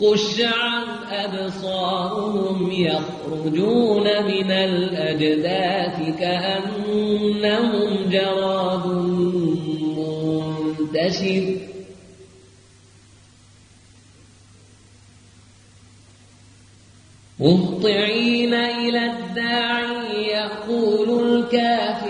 خش عن أبصارهم يخرجون من الأجداث كأنهم جراد منتشر. مهطعين إلى الداعي يقول الكافرون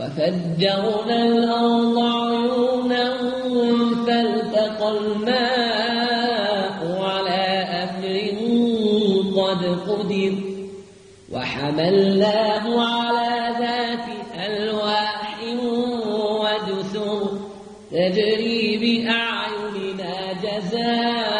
وفجرنا الأرض عيونا فالتقى الماء على أمر قد قدر وحملناه على ذات ألواح ودسر تجري بأعيننا جزاء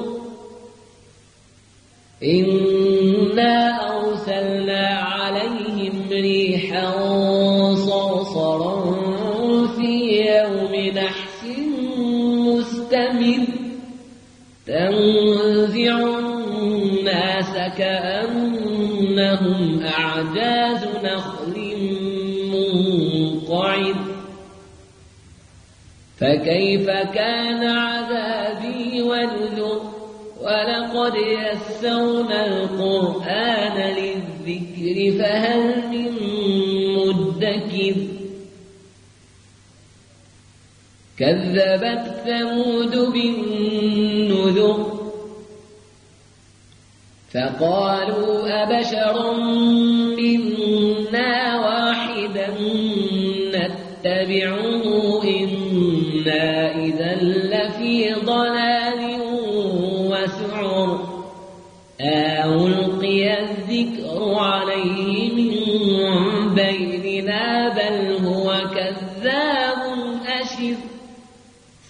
إنا أرسلنا عليهم ريحا صرصرا في يوم نحس مستمر تنزع الناس كأنهم أعجاز نخل منقعر فكيف كان عذابي ونذر ولقد يسرنا القرآن للذكر فهل من مدكر؟ كذبت ثمود بالنذر فقالوا أبشرا منا واحدا نتبعه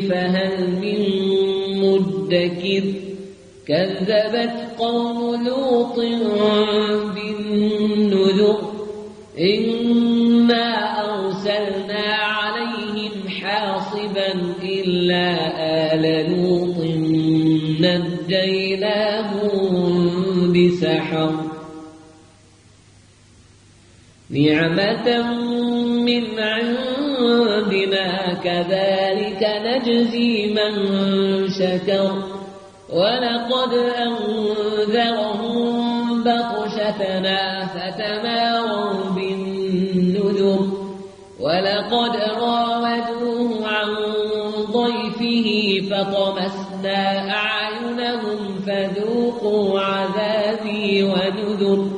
فهل من مدكر كذبت قوم لوط بالنذر إنا أرسلنا عليهم حاصبا إلا آل لوط نجيناهم بسحر نعمة من عندنا كذلك نجزي من شكر. ولقد أنذرهم بطشتنا فتماروا بالنذر. ولقد راودوه عن ضيفه فطمسنا أعينهم فذوقوا عذابي ونذر.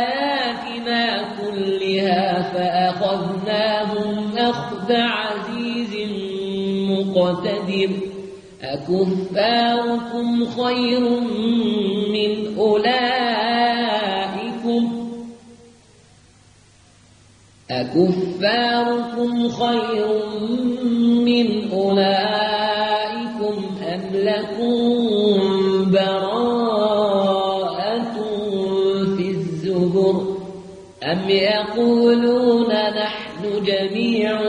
عزيز مقتدر. أكفاركم خير من أولئكم. أكفاركم خير من أولئكم. أم لكم براءة في الزبر؟ أم يقولون نحن جميع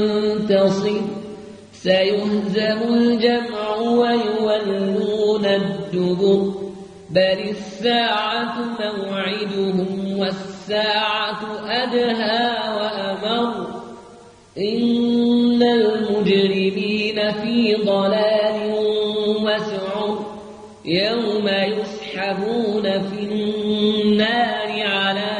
منتصر. سيهزم الجمع ويولون الدبر. بل الساعة موعدهم والساعة أدهى وأمر. إن المجرمين في ضلال وسعر. يوم يسحبون في النار على